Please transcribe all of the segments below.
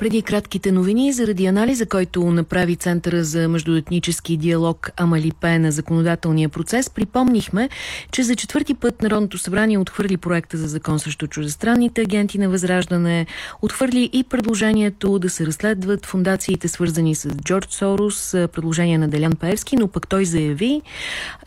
Преди кратките новини, заради анализа, който направи Центъра за междуетнически диалог Амалипе на законодателния процес, припомнихме, че за четвърти път Народното събрание отхвърли проекта за закон срещу чуждестранните агенти на Възраждане, отхвърли и предложението да се разследват фундациите свързани с Джордж Сорос, предложение на Делян Паевски, но пък той заяви,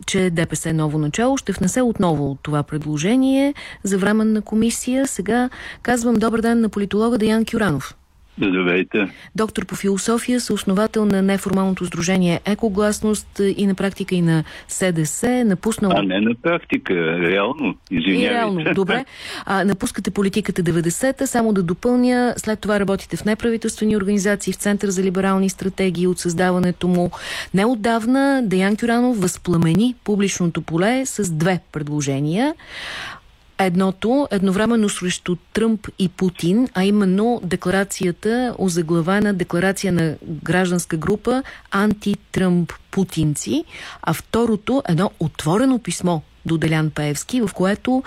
че ДПС ново начало ще внесе отново това предложение за временна комисия. Сега казвам добър ден на политолога Даян Кюранов. Здравейте. Доктор по философия, съосновател на неформалното сдружение Екогласност и на практика и на СДС. Напуснал... А не на практика, реално. Извинявайте. И реално, добре. А, напускате политиката 90-та, само да допълня. След това работите в неправителствени организации, в Център за либерални стратегии от създаването му. Неотдавна Даян Кюранов възпламени публичното поле с две предложения. Едното едновременно срещу Тръмп и Путин, а именно декларацията, озаглавена декларация на гражданска група анти-Тръмп путинци, а второто едно отворено писмо до Делян Паевски, в което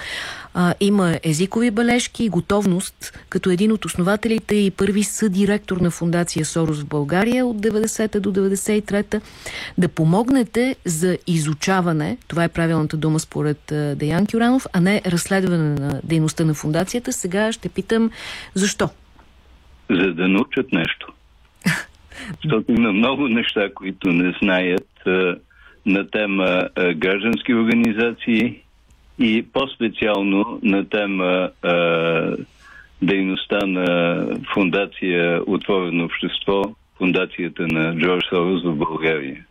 а, има езикови бележки и готовност като един от основателите и първи съдиректор на фундация Сорос в България от 90-та до 93-та да помогнете за изучаване, това е правилната дума според а, Деян Кюранов, а не разследване на дейността на фундацията. Сега ще питам защо? За да научат нещо. Защото има много неща, които не знаят на тема а, граждански организации и по-специално на тема а, дейността на фундация Отворено общество, фундацията на Джордж Сорос в България.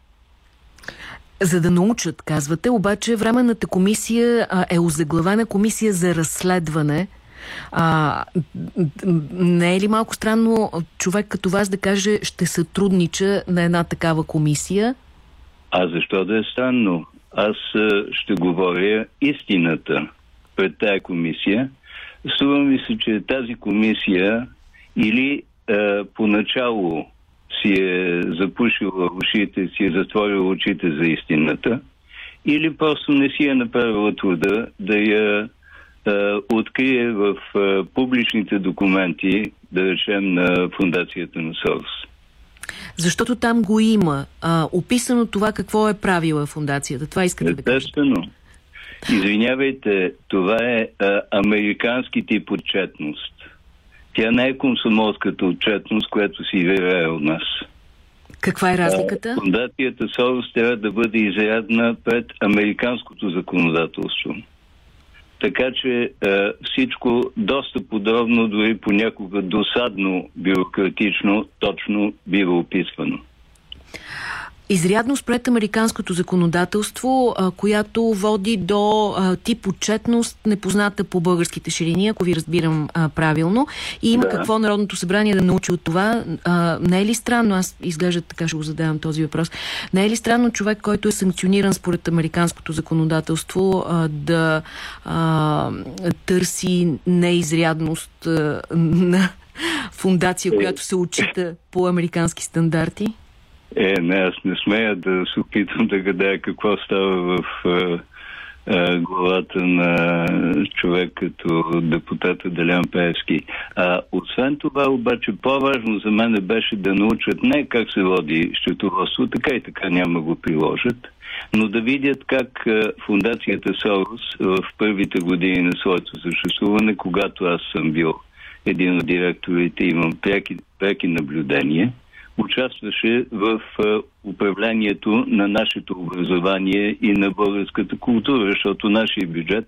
За да научат, казвате, обаче Временната комисия а, е озаглавена комисия за разследване. А, не е ли малко странно човек като вас да каже ще сътруднича на една такава комисия? А защо да е странно? Аз ще говоря истината пред тая комисия. Струва ми се, че тази комисия или е, поначало си е запушила ушите, си е затворила очите за истината, или просто не си е направила труда да я е, открие в е, публичните документи, да речем, на фундацията на Сорос. Защото там го има а, описано това какво е правила фундацията. Това искате да кажете. Извинявайте, това е а, американски тип отчетност. Тя не е консумолската отчетност, която си вирае от нас. Каква е разликата? А, фундацията Сорос трябва да бъде изрядна пред американското законодателство. Така че е, всичко доста подробно, дори понякога досадно бюрократично, точно бива описвано. Изрядно спред американското законодателство, а, която води до а, тип отчетност, непозната по българските ширини, ако ви разбирам а, правилно. И има да. какво Народното събрание да научи от това. А, не е ли странно, аз изглежда така ще го задавам този въпрос, не е ли странно човек, който е санкциониран според американското законодателство, а, да а, търси неизрядност а, на фундация, която се отчита по американски стандарти? Е, не, аз не смея да се опитам да гадая какво става в а, а, главата на човек като депутата Делян Певски. А, освен това, обаче, по-важно за мен беше да научат не как се води счетоводство, така и така няма го приложат, но да видят как а, фундацията Сорос в първите години на своето съществуване, когато аз съм бил един от директорите, имам преки, преки наблюдения – участваше в управлението на нашето образование и на българската култура, защото нашия бюджет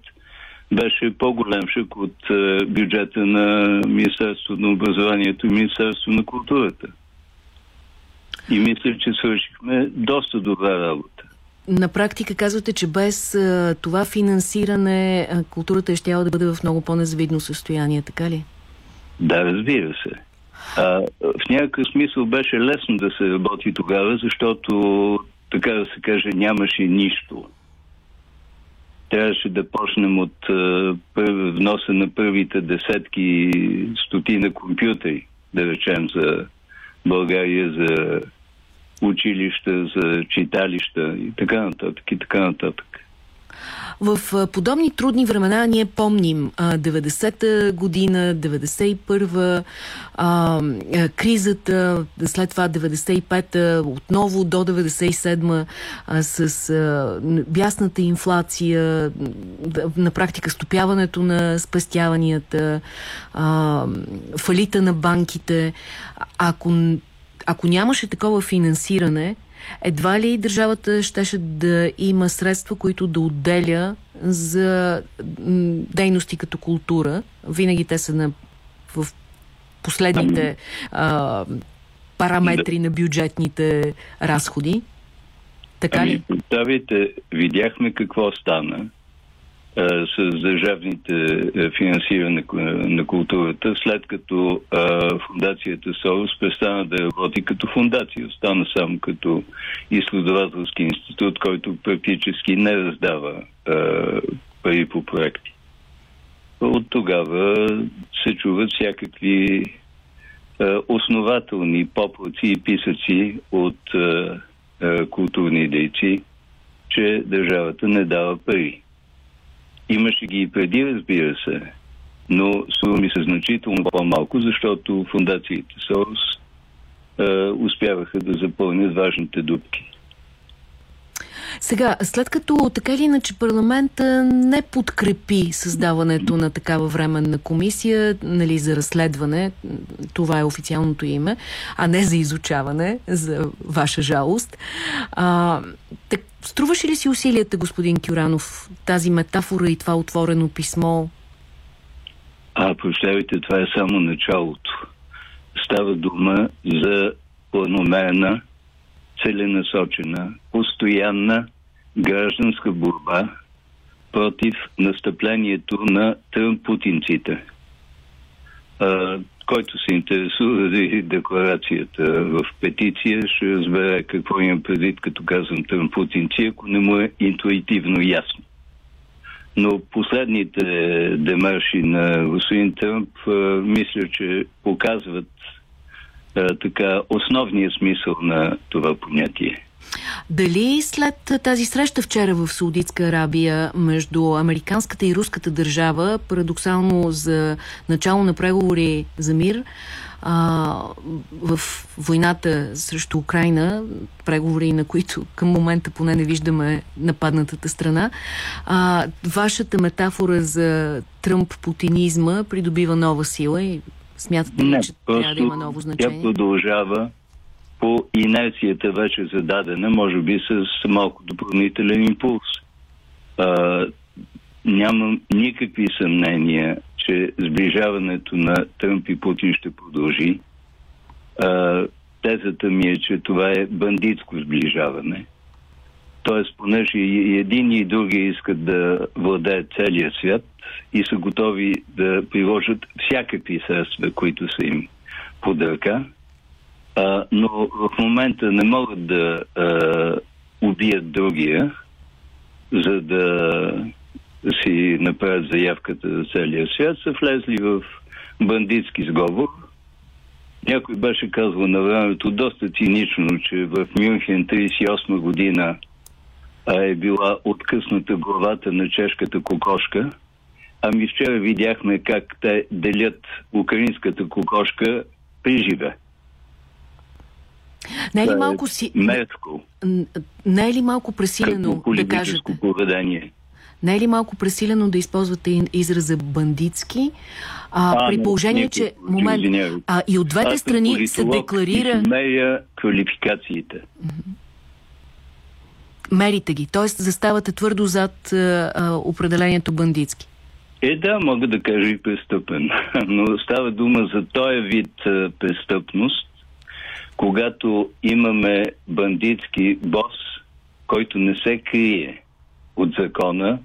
беше по-големшък от бюджета на Министерството на образованието и Министерството на културата. И мисля, че свършихме доста добра работа. На практика казвате, че без а, това финансиране а, културата е щяла да бъде в много по-незавидно състояние, така ли? Да, разбира се. А, в някакъв смисъл беше лесно да се работи тогава, защото, така да се каже, нямаше нищо. Трябваше да почнем от а, вноса на първите десетки стотина компютри, да речем, за България, за училища, за читалища и така нататък и така нататък. В подобни трудни времена ние помним 90-та година, 91-та, кризата, след това 95-та, отново до 97-та с бясната инфлация, на практика стопяването на спестяванията, фалита на банките. Ако, ако нямаше такова финансиране, едва ли държавата щеше да има средства, които да отделя за дейности като култура. Винаги те са на, в последните а, параметри на бюджетните разходи. Така ами, ли? Представите, видяхме какво стана с държавните финансиране на културата, след като фундацията Сорос престана да работи като фундация, остана само като изследователски институт, който практически не раздава пари по проекти. От тогава се чуват всякакви основателни поплаци и писъци от културни дейци, че държавата не дава пари. Имаше ги и преди, разбира се, но суми са значително по-малко, защото фундациите СОРОС е, успяваха да запълнят важните дупки. Сега, след като така или иначе парламента не подкрепи създаването на такава временна комисия нали, за разследване, това е официалното име, а не за изучаване, за ваша жалост, а, так, струваше ли си усилията, господин Кюранов, тази метафора и това отворено писмо? А, прощавайте, това е само началото. Става дума за планомерна целенасочена, постоянна гражданска борба против настъплението на тръмпутинците. който се интересува за декларацията в петиция, ще разбере какво имам предвид, като казвам тръмпутинци, ако не му е интуитивно ясно. Но последните демарши на господин Тръмп мисля, че показват така основния смисъл на това понятие. Дали след тази среща вчера в Саудитска Арабия между американската и руската държава, парадоксално за начало на преговори за мир, а, в войната срещу Украина, преговори на които към момента поне не виждаме нападнатата страна, а, вашата метафора за Тръмп-путинизма придобива нова сила и Смятате ли, че трябва да има ново значение? Тя продължава по инерцията вече зададена, може би с малко допълнителен импулс. А, нямам никакви съмнения, че сближаването на Тръмп и Путин ще продължи. А, тезата ми е, че това е бандитско сближаване. Тоест, понеже и един и други искат да владеят целия свят и са готови да приложат всякакви средства, които са им под ръка, а, но в момента не могат да а, убият другия, за да си направят заявката за целия свят, са влезли в бандитски сговор. Някой беше казал на времето доста цинично, че в Мюнхен 38 година е била откъсната главата на чешката кокошка. Ами вчера видяхме как те делят украинската кокошка при живе. Не е ли малко си... Мерзко. Не е ли малко пресилено да кажете? поведение. Не е ли малко пресилено да използвате израза бандитски? А, а при положение, че... Момент, а, и от двете страни се декларира... Меря квалификациите. Мерите ги, т.е. заставате твърдо зад а, определението бандитски. Е, да, мога да кажа и престъпен. Но става дума за този вид а, престъпност, когато имаме бандитски бос, който не се крие от закона,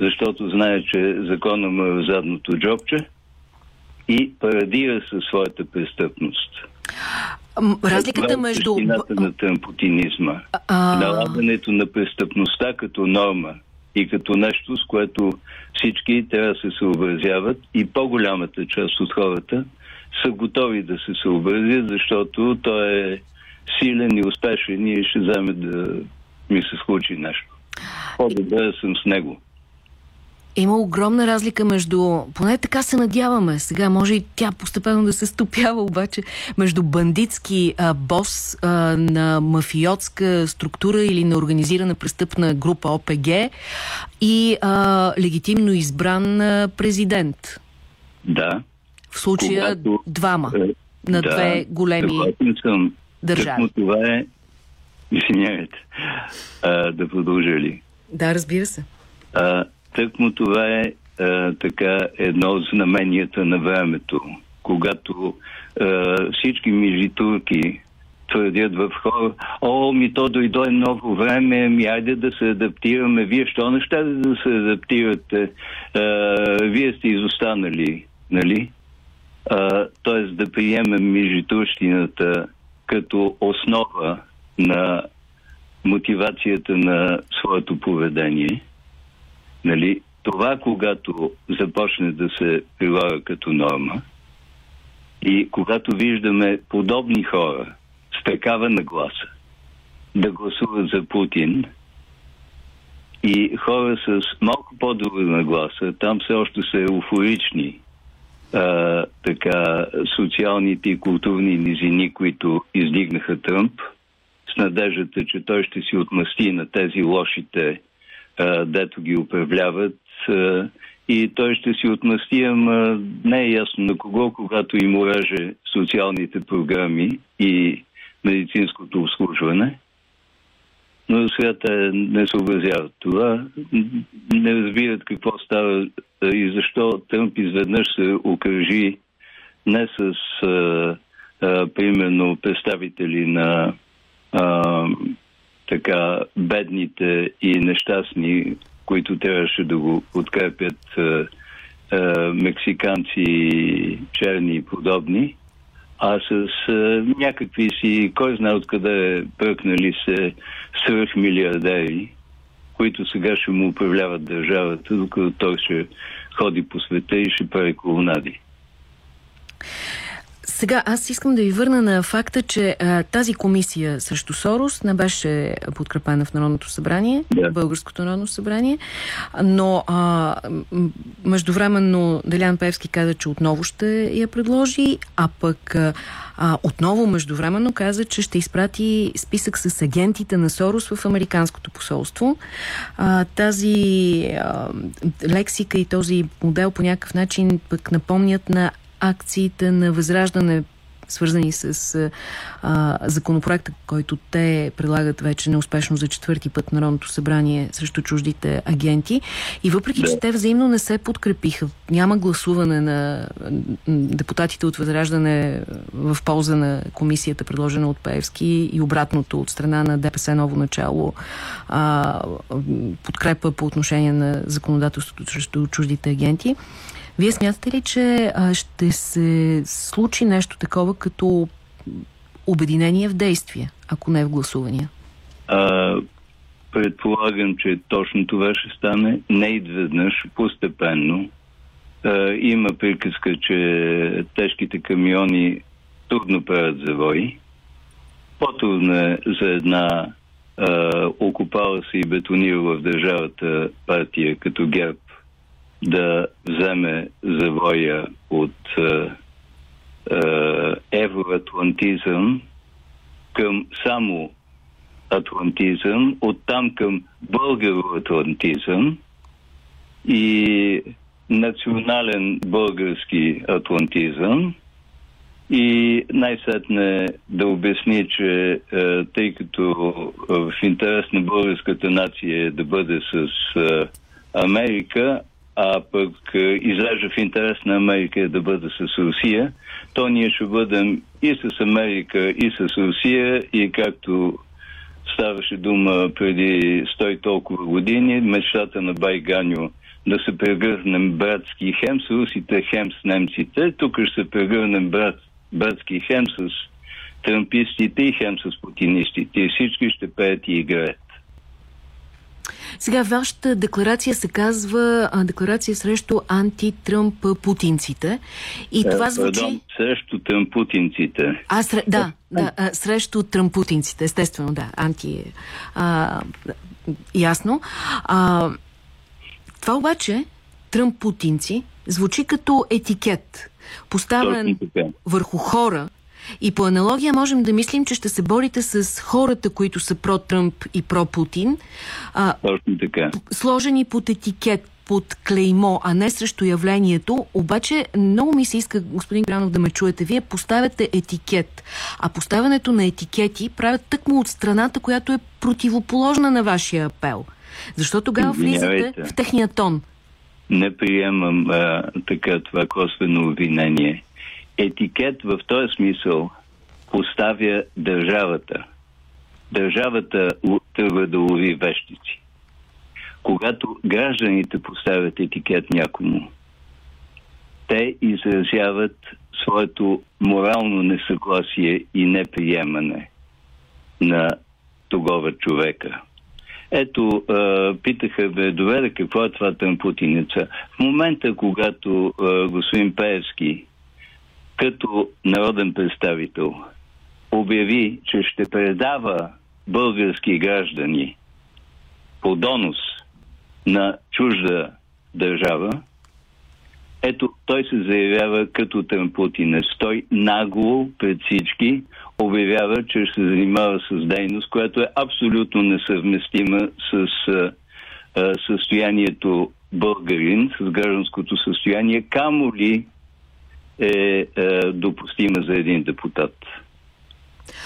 защото знае, че закона му е в задното джобче и парадира със своята престъпност. Разликата Това е между... на тъмпутинизма. А... Налагането на престъпността като норма и като нещо, с което всички трябва да се съобразяват и по-голямата част от хората са готови да се съобразят, защото той е силен и успешен и ще вземе да ми се случи нещо. По-добре съм с него. Има огромна разлика между, поне така се надяваме, сега може и тя постепенно да се стопява, обаче между бандитски а, бос а, на мафиотска структура или на организирана престъпна група ОПГ и а, легитимно избран а, президент. Да. В случая Когато, двама е, на да, две големи съм. държави. това е, извинявайте, да продължа ли? Да, разбира се. А, Тъкмо това е а, така едно от знаменията на времето, когато а, всички мижитурки твърдят в хора, о, ми то дойде много време, ми айде да се адаптираме, вие що не ще да се адаптирате, а, вие сте изостанали, нали? Т.е. да приемем мижитурщината като основа на мотивацията на своето поведение – Нали, това, когато започне да се прилага като норма и когато виждаме подобни хора с такава нагласа да гласуват за Путин и хора с малко по-добра нагласа, там все още са еуфорични а, така, социалните и културни низини, които издигнаха Тръмп, с надеждата, че той ще си отмъсти на тези лошите дето ги управляват. И той ще си отмъсти, ама не е ясно на кого, когато им уреже социалните програми и медицинското обслужване. Но свята не съобразяват това. Не разбират какво става и защо Тръмп изведнъж се окръжи не с а, а, примерно представители на а, така бедните и нещастни, които трябваше да го подкрепят е, е, мексиканци, черни и подобни, а с е, някакви си, кой знае откъде пръкнали се свръхмилиардери, които сега ще му управляват държавата, докато той ще ходи по света и ще прави колонади. Сега аз искам да ви върна на факта, че а, тази комисия срещу Сорос не беше подкрепена в Народното събрание, yeah. Българското Народно събрание, но а, междувременно Делян Певски каза, че отново ще я предложи, а пък а, отново междувременно каза, че ще изпрати списък с агентите на Сорос в Американското посолство. А, тази а, лексика и този модел по някакъв начин пък напомнят на акциите на Възраждане свързани с а, законопроекта, който те прилагат вече неуспешно за четвърти път Народното събрание срещу чуждите агенти. И въпреки, да. че те взаимно не се подкрепиха, няма гласуване на депутатите от Възраждане в полза на комисията, предложена от Пеевски и обратното от страна на ДПС ново начало, а, подкрепа по отношение на законодателството срещу чуждите агенти. Вие смятате ли, че ще се случи нещо такова като обединение в действие, ако не в гласувания? А, предполагам, че точно това ще стане не изведнъж, постепенно. А, има приказка, че тежките камиони трудно правят завои. По-трудно е за една окупала се и бетонирала в държавата партия като ГЕРБ да вземе завоя от е, е, евроатлантизъм към само атлантизъм, оттам към българоатлантизъм и национален български атлантизъм. И най-сетне да обясни, че е, тъй като в интерес на българската нация е да бъде с е, Америка, а пък е, излежа в интерес на Америка е да бъде с Русия, то ние ще бъдем и с Америка, и с Русия, и както ставаше дума преди 100 толкова години, мечтата на Байганю да се прегърнем братски хем с русите, хем с немците. Тук ще се прегърнем брат, братски хем с трампистите и хем с путинистите. И всички ще пеят и играят. Сега, вашата декларация се казва а, декларация срещу антитръмп путинците. И е, това звучи... Пардон, срещу тръмпутинците. А, сре... да, да, а, срещу тръмпутинците, естествено, да, анти... А, ясно. А, това обаче, тръмпутинци, звучи като етикет, поставен върху хора, и по аналогия можем да мислим, че ще се борите с хората, които са про-Тръмп и про-Путин. Точно така. Сложени под етикет, под клеймо, а не срещу явлението. Обаче много ми се иска, господин Гранов, да ме чуете. Вие поставяте етикет. А поставянето на етикети правят тъкмо от страната, която е противоположна на вашия апел. Защо тогава влизате в техния тон? Не приемам а, така това косвено обвинение етикет в този смисъл поставя държавата. Държавата тръгва да лови вещици. Когато гражданите поставят етикет някому, те изразяват своето морално несъгласие и неприемане на тогава човека. Ето, питаха бе, доведе какво е това тъмпутиница. В момента, когато господин Пеевски като народен представител обяви, че ще предава български граждани по донос на чужда държава, ето той се заявява като Трампутинец. Той нагло пред всички обявява, че ще се занимава с дейност, която е абсолютно несъвместима с а, състоянието българин, с гражданското състояние, камо ли е, е допустима за един депутат.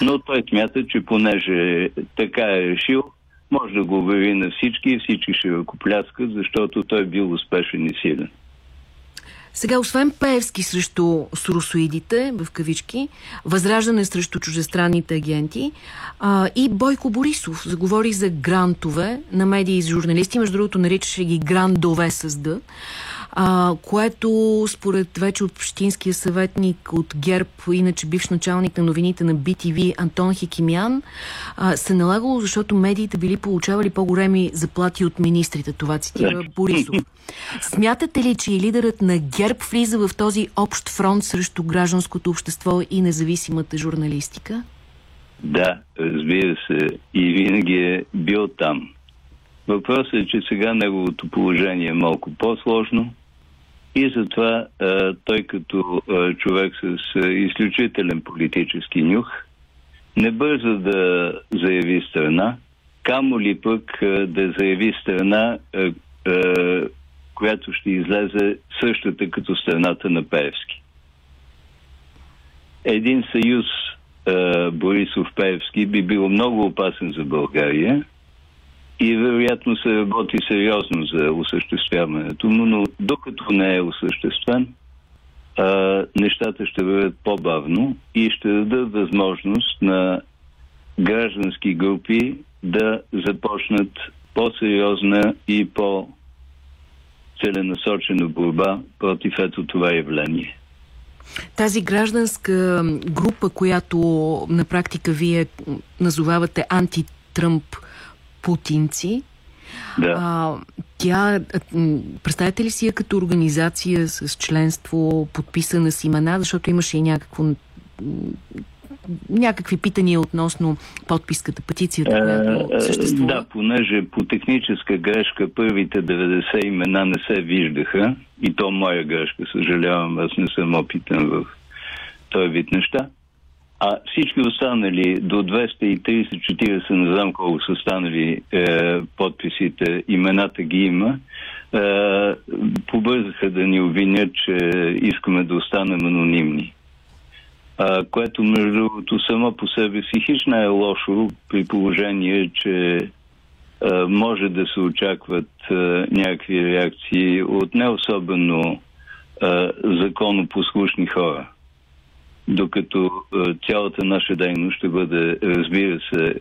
Но той смята, че понеже така е решил, може да го обяви на всички и всички ще ръкопляскат, защото той бил успешен и силен. Сега, освен Пеевски срещу суросоидите, в кавички, възраждане срещу чужестранните агенти а, и Бойко Борисов заговори за грантове на медии и журналисти, между другото наричаше ги грандове с Д а, което според вече общинския съветник от ГЕРБ, иначе бивш началник на новините на BTV Антон Хикимян, а, се налагало, защото медиите били получавали по-големи заплати от министрите. Това цитира Борисов. Смятате ли, че и лидерът на ГЕРБ влиза в този общ фронт срещу гражданското общество и независимата журналистика? Да, разбира се. И винаги е бил там. Въпросът е, че сега неговото положение е малко по-сложно. И затова той като човек с изключителен политически нюх не бърза да заяви страна, камо ли пък да заяви страна, която ще излезе същата като страната на Певски. Един съюз Борисов-Певски би бил много опасен за България и вероятно се работи сериозно за осъществяването му, но докато не е осъществен, а, нещата ще бъдат по-бавно и ще дадат възможност на граждански групи да започнат по-сериозна и по-целенасочена борба против ето това явление. Тази гражданска група, която на практика вие назовавате антитръмп путинци. Да. А, тя, представете ли си я като организация с членство, подписана с имена, защото имаше и някакво някакви питания относно подписката, петицията, която е, съществува? Да, понеже по техническа грешка първите 90 имена не се виждаха, и то моя грешка, съжалявам, аз не съм опитен в този вид неща. А всички останали до 230-40, не знам колко са станали е, подписите, имената ги има, е, побързаха да ни обвинят, че искаме да останем анонимни. А, което, между другото, само по себе си хич не е лошо при положение, че а, е, може да се очакват а, е, някакви реакции от не особено а, законопослушни хора докато е, цялата наша дейност ще бъде, разбира се,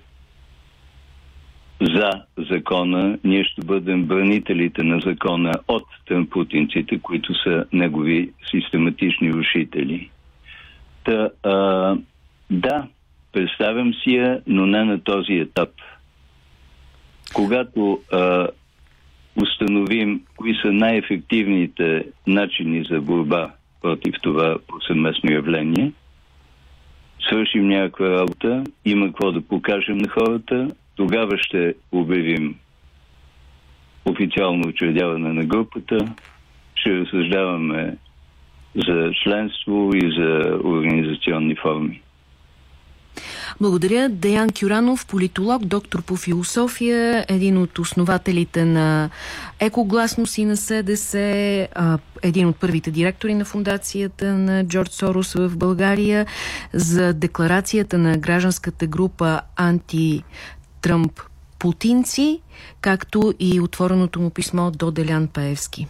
за закона, ние ще бъдем бранителите на закона от тъмпутинците, които са негови систематични рушители. Та, а, да, представям си я, но не на този етап. Когато а, установим кои са най-ефективните начини за борба против това повсеместно явление, свършим някаква работа, има какво да покажем на хората, тогава ще обявим официално учредяване на групата, ще разсъждаваме за членство и за организационни форми. Благодаря. Деян Кюранов, политолог, доктор по философия, един от основателите на Екогласност и на СДС, един от първите директори на фундацията на Джордж Сорос в България, за декларацията на гражданската група анти-Тръмп путинци, както и отвореното му писмо до Делян Паевски.